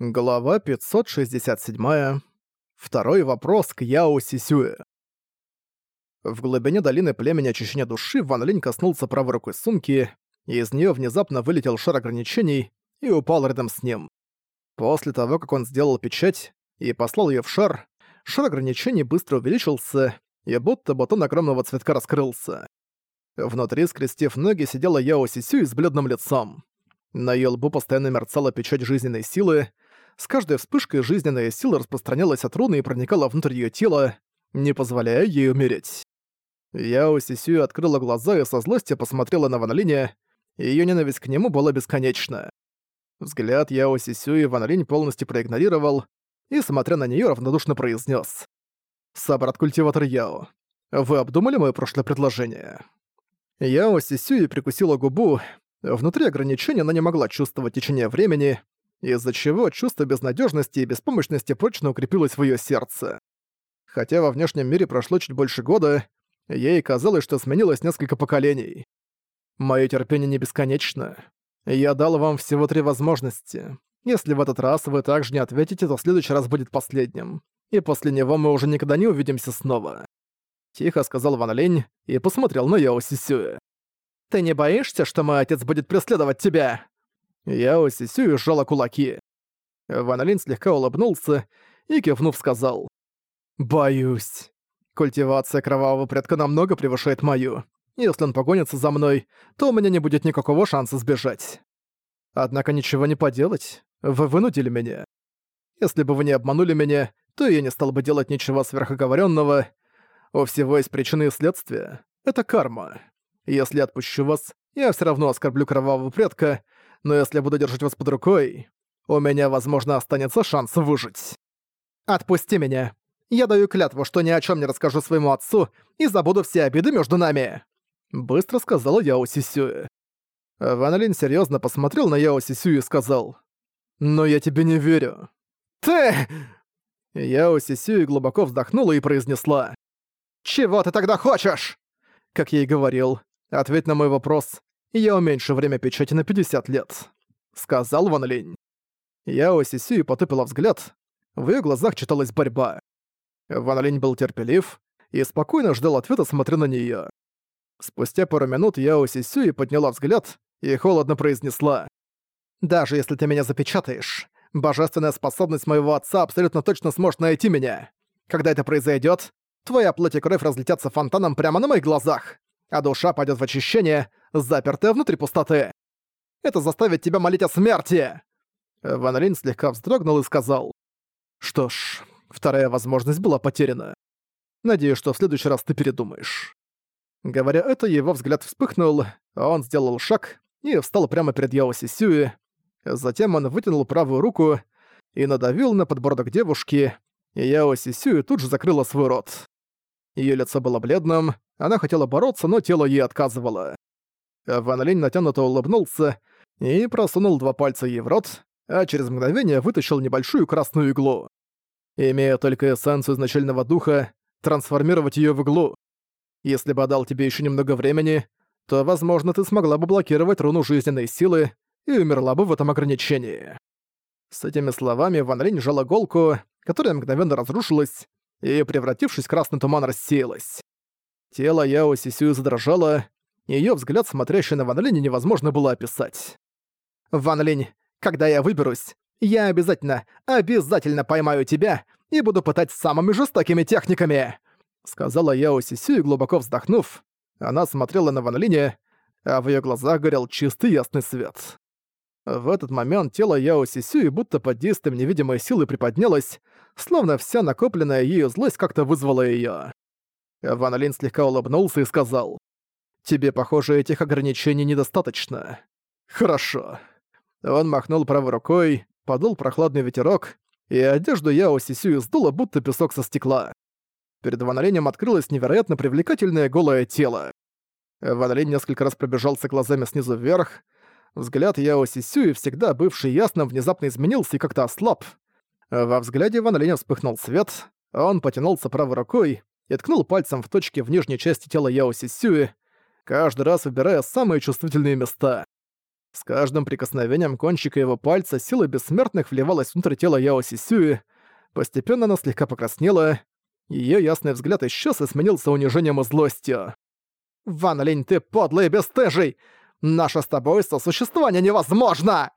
Глава 567. Второй вопрос к Яо Сисюэ. В глубине долины племени очищения души Ван Линь коснулся правой рукой сумки, и из нее внезапно вылетел шар ограничений и упал рядом с ним. После того, как он сделал печать и послал ее в шар, шар ограничений быстро увеличился, и будто батон огромного цветка раскрылся. Внутри, скрестив ноги, сидела Яо Сисюэ с бледным лицом. На её лбу постоянно мерцала печать жизненной силы, с каждой вспышкой жизненная сила распространялась от руны и проникала внутрь её тела, не позволяя ей умереть. Яо Сисюю открыла глаза и со злостью посмотрела на Ван Линя, её ненависть к нему была бесконечна. Взгляд Яо Сисюи Ван Линь полностью проигнорировал и, смотря на неё, равнодушно произнес: «Собрат-культиватор Яо, вы обдумали моё прошлое предложение?» Яо Сисюи прикусила губу, внутри ограничения она не могла чувствовать течение времени, из-за чего чувство безнадежности и беспомощности прочно укрепилось в ее сердце. Хотя во внешнем мире прошло чуть больше года, ей казалось, что сменилось несколько поколений. Моё терпение не бесконечно. Я дал вам всего три возможности. Если в этот раз вы также не ответите, то в следующий раз будет последним. И после него мы уже никогда не увидимся снова. Тихо сказал Ван Лень и посмотрел на Яо Сисюэ. «Ты не боишься, что мой отец будет преследовать тебя?» Яо Сисюи сжала кулаки. Ван слегка улыбнулся и, кивнув, сказал. «Боюсь. Культивация кровавого предка намного превышает мою. Если он погонится за мной, то у меня не будет никакого шанса сбежать. Однако ничего не поделать. Вы вынудили меня. Если бы вы не обманули меня, то я не стал бы делать ничего сверхоговоренного. У всего есть причины и следствия. Это карма. Если отпущу вас, я все равно оскорблю кровавого предка, но если буду держать вас под рукой, у меня, возможно, останется шанс выжить. Отпусти меня. Я даю клятву, что ни о чем не расскажу своему отцу и забуду все обиды между нами. Быстро сказала Яо Сисюэ. Ван Линь серьезно посмотрел на Яо Сисюэ и сказал. «Но я тебе не верю». «Ты...» Яо Сисюэ глубоко вздохнула и произнесла. «Чего ты тогда хочешь?» Как я и говорил, ответь на мой вопрос, я уменьшу время печати на 50 лет», — сказал Ван Линь. Яо Сисюи потупила взгляд, в её глазах читалась борьба. Ван Линь был терпелив и спокойно ждал ответа, смотря на неё. Спустя пару минут Яо Сисюи подняла взгляд и холодно произнесла. «Даже если ты меня запечатаешь, божественная способность моего отца абсолютно точно сможет найти меня. Когда это произойдёт, твоя плоть и кровь разлетятся фонтаном прямо на моих глазах а душа пойдет в очищение, запертая внутри пустоты. Это заставит тебя молить о смерти!» Ван Линь слегка вздрогнул и сказал. «Что ж, вторая возможность была потеряна. Надеюсь, что в следующий раз ты передумаешь». Говоря это, его взгляд вспыхнул, а он сделал шаг и встал прямо перед Яо Сисюи. Затем он вытянул правую руку и надавил на подбородок девушки, и Яо Сисюи тут же закрыла свой рот. Её лицо было бледным, она хотела бороться, но тело ей отказывало. Ван Линь натянуто улыбнулся и просунул два пальца ей в рот, а через мгновение вытащил небольшую красную иглу. Имея только эссенцию изначального духа, трансформировать её в иглу. Если бы отдал тебе ещё немного времени, то, возможно, ты смогла бы блокировать руну жизненной силы и умерла бы в этом ограничении. С этими словами Ван Линь сжала иголку, которая мгновенно разрушилась, и, превратившись в красный туман, рассеялась. Тело Яо Сисюю задрожало, её взгляд, смотрящий на Ван Линь, невозможно было описать. «Ван Линь, когда я выберусь, я обязательно, обязательно поймаю тебя и буду пытать самыми жестокими техниками!» Сказала Яо Сисюю, глубоко вздохнув. Она смотрела на Ван Линя, а в её глазах горел чистый ясный свет. В этот момент тело Яо Сисюи будто под действием невидимой силы приподнялось, словно вся накопленная ею злость как-то вызвала её. Ван Лин слегка улыбнулся и сказал, «Тебе, похоже, этих ограничений недостаточно». «Хорошо». Он махнул правой рукой, подул прохладный ветерок, и одежду Яо Сисюи сдуло, будто песок со стекла. Перед Ван Линем открылось невероятно привлекательное голое тело. Ван Линь несколько раз пробежался глазами снизу вверх, взгляд Яо Сисюи, всегда бывший ясным, внезапно изменился и как-то ослаб, во взгляде Ван Линя вспыхнул свет, он потянулся правой рукой и ткнул пальцем в точки в нижней части тела Яо Сисюи, каждый раз выбирая самые чувствительные места. С каждым прикосновением кончика его пальца сила бессмертных вливалась внутрь тела Яо Сисюи. Постепенно она слегка покраснела. Её ясный взгляд исчез и сменился унижением и злостью. «Ван Линь, ты подлый и бесстыжий! Наше с тобой сосуществование невозможно!»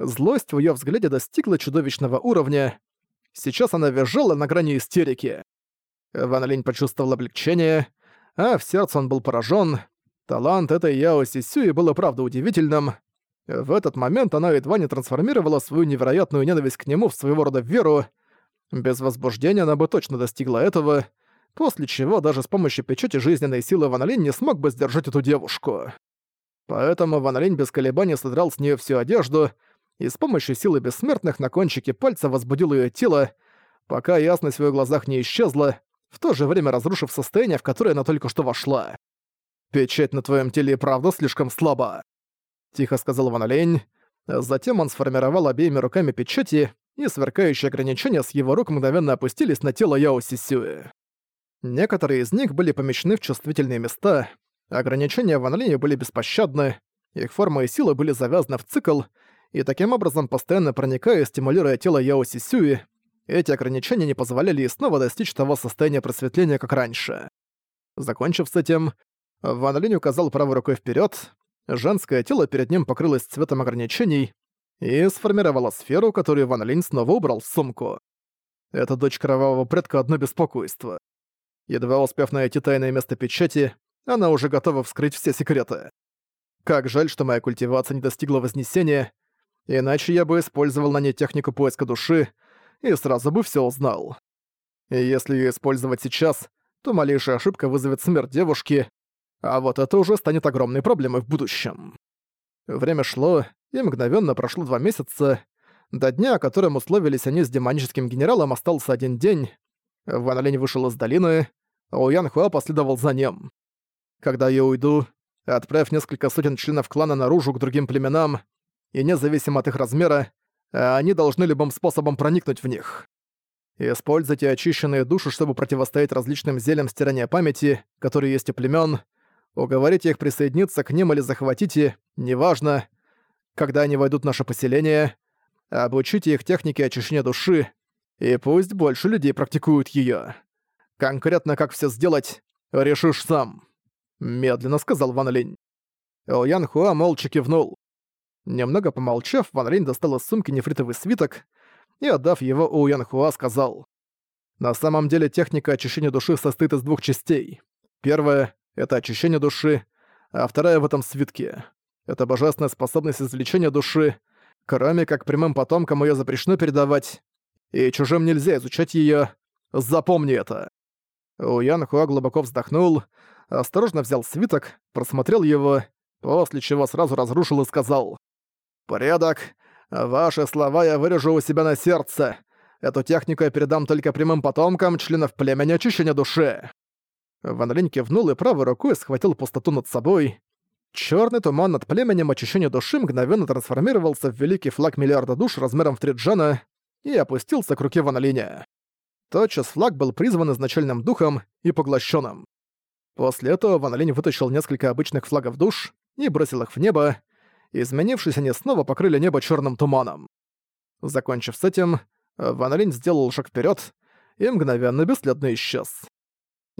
Злость в её взгляде достигла чудовищного уровня. Сейчас она визжала на грани истерики. Ван Линь почувствовал облегчение, а в сердце он был поражён. Талант этой Яо Сисюи был правда удивительным. В этот момент она едва не трансформировала свою невероятную ненависть к нему в своего рода веру. Без возбуждения она бы точно достигла этого, после чего даже с помощью печати жизненной силы Ван Линь не смог бы сдержать эту девушку. Поэтому Ван Линь без колебаний содрал с нее всю одежду и с помощью силы бессмертных на кончике пальца возбудил ее тело, пока ясность в ее глазах не исчезла, в то же время разрушив состояние, в которое она только что вошла. «Печать на твоем теле правда слишком слаба», — тихо сказал Ван Лень. Затем он сформировал обеими руками печати, и сверкающие ограничения с его рук мгновенно опустились на тело Яо Сисюэ. Некоторые из них были помещены в чувствительные места, ограничения Ван Линя были беспощадны, их форма и сила были завязаны в цикл, и таким образом, постоянно проникая и стимулируя тело Яо Сисюи, эти ограничения не позволяли ей снова достичь того состояния просветления, как раньше. Закончив с этим, Ван Линь указал правой рукой вперед. Женское тело перед ним покрылось цветом ограничений и сформировало сферу, которую Ван Линь снова убрал в сумку. Это дочь кровавого предка одно беспокойство. Едва успев найти тайное место печати, она уже готова вскрыть все секреты. Как жаль, что моя культивация не достигла вознесения, иначе я бы использовал на ней технику поиска души и сразу бы все узнал. И если ее использовать сейчас, то малейшая ошибка вызовет смерть девушки, а вот это уже станет огромной проблемой в будущем. Время шло, и мгновенно прошло два месяца. До дня, о котором условились они с демоническим генералом, остался один день. Ван Линь вышел из долины, а Ян Хуа последовал за ним. Когда я уйду, отправь несколько сотен членов клана наружу к другим племенам, и независимо от их размера, они должны любым способом проникнуть в них. Используйте очищенные души, чтобы противостоять различным зельям стирания памяти, которые есть у племен, Уговорите их присоединиться к ним или захватите, неважно. Когда они войдут в наше поселение, обучите их технике очищения души, и пусть больше людей практикуют её. Конкретно как все сделать, решишь сам», — медленно сказал Ван Линь. Ян Хуа молча кивнул. Немного помолчав, Ван Линь достал из сумки нефритовый свиток и, отдав его У Ян Хуа, сказал. «На самом деле техника очищения души состоит из двух частей. Первая это очищение души, а вторая в этом свитке. Это божественная способность извлечения души, кроме как прямым потомкам ее запрещено передавать, и чужим нельзя изучать ее. Запомни это. Уян Хуа глубоко вздохнул, осторожно взял свиток, просмотрел его, после чего сразу разрушил и сказал. «Порядок. Ваши слова я вырежу у себя на сердце. Эту технику я передам только прямым потомкам членов племени очищения души». Ван Линь кивнул и правой рукой схватил пустоту над собой. Черный туман над племенем очищения души мгновенно трансформировался в великий флаг миллиарда душ размером в три джана и опустился к руке Ван Линя. Тотчас флаг был призван изначальным духом и поглощенным. После этого Ван Линь вытащил несколько обычных флагов душ и бросил их в небо. Изменившись, они снова покрыли небо черным туманом. Закончив с этим, Ван Линь сделал шаг вперед и мгновенно бесследно исчез.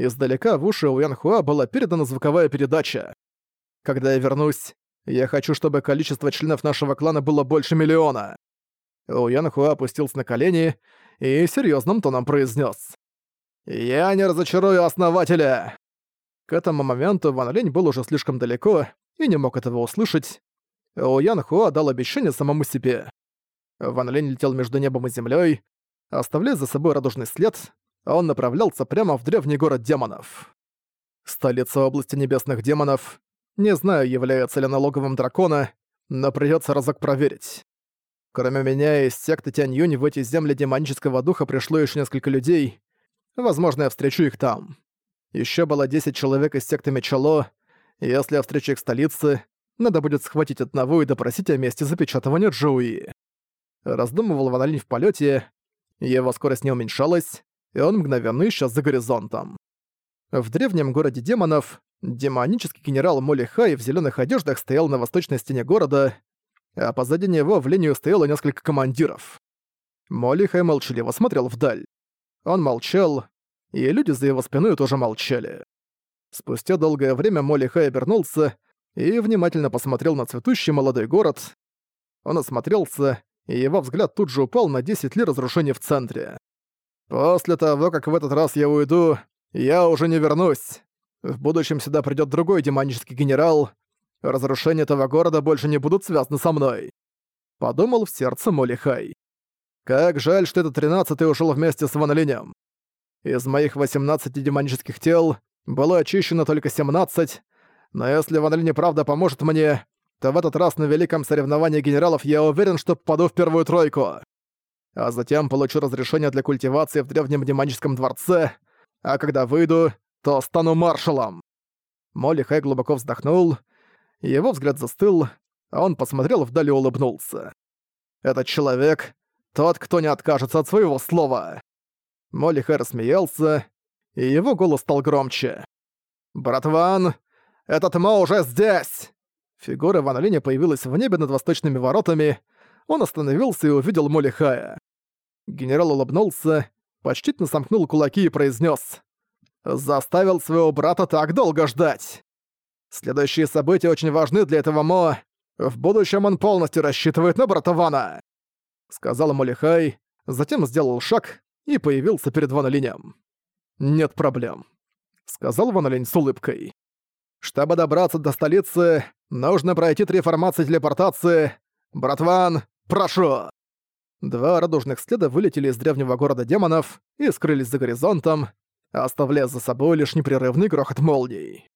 Издалека в уши у Янхуа была передана звуковая передача. «Когда я вернусь, я хочу, чтобы количество членов нашего клана было больше миллиона». У Янхуа опустился на колени и серьезным тоном произнес: «Я не разочарую основателя!» К этому моменту Ван Лень был уже слишком далеко и не мог этого услышать. У Ян Хуа дал обещание самому себе. Ван Лень летел между небом и землей, оставляя за собой радужный след, он направлялся прямо в древний город демонов. Столица области небесных демонов. Не знаю, является ли налоговым дракона, но придётся разок проверить. Кроме меня из секты Тянь-Юнь в эти земли демонического духа пришло ещё несколько людей. Возможно, я встречу их там. Ещё было 10 человек из секты Мечало. Если я встречу их в столице, надо будет схватить одного и допросить о месте запечатывания Джоуи. Раздумывал Ван в полёте, его скорость не уменьшалась, и он мгновенно исчез за горизонтом. В древнем городе демонов демонический генерал Моли Хай в зеленых одеждах стоял на восточной стене города. а позади него в линию стояло несколько командиров. Молихай молчаливо смотрел вдаль. Он молчал, и люди за его спиной тоже молчали. Спустя долгое время Молихай обернулся и внимательно посмотрел на цветущий молодой город. Он осмотрелся, и его взгляд тут же упал на 10 ли разрушений в центре. «После того, как в этот раз я уйду, я уже не вернусь. В будущем сюда придёт другой демонический генерал. Разрушения этого города больше не будут связаны со мной». Подумал в сердце Молихай. Как жаль, что этот тринадцатый ушёл вместе с Ван Линем. Из моих 18 демонических тел было очищено только 17, но если Ван Линь правда поможет мне, то в этот раз на великом соревновании генералов я уверен, что попаду в первую тройку. А затем получу разрешение для культивации в древнем демоническом дворце, а когда выйду, то стану маршалом. Молли Хай глубоко вздохнул, его взгляд застыл, а он посмотрел вдаль и улыбнулся. «Этот человек — тот, кто не откажется от своего слова!» Молли Хай рассмеялся, и его голос стал громче. «Братван, этот Мо уже здесь!» Фигура Ван Линя появилась в небе над восточными воротами. Он остановился и увидел Молли Хая. Генерал улыбнулся, почтительно сомкнул кулаки и произнес: заставил своего брата так долго ждать. Следующие события очень важны для этого Мо. В будущем он полностью рассчитывает на брата Вана», — сказал Молихай, затем сделал шаг и появился перед Ван. «Нет проблем», — сказал Ван с улыбкой. «Чтобы добраться до столицы, нужно пройти три формации телепортации. Братван, прошу!» Два радужных следа вылетели из древнего города демонов и скрылись за горизонтом, оставляя за собой лишь непрерывный грохот молний.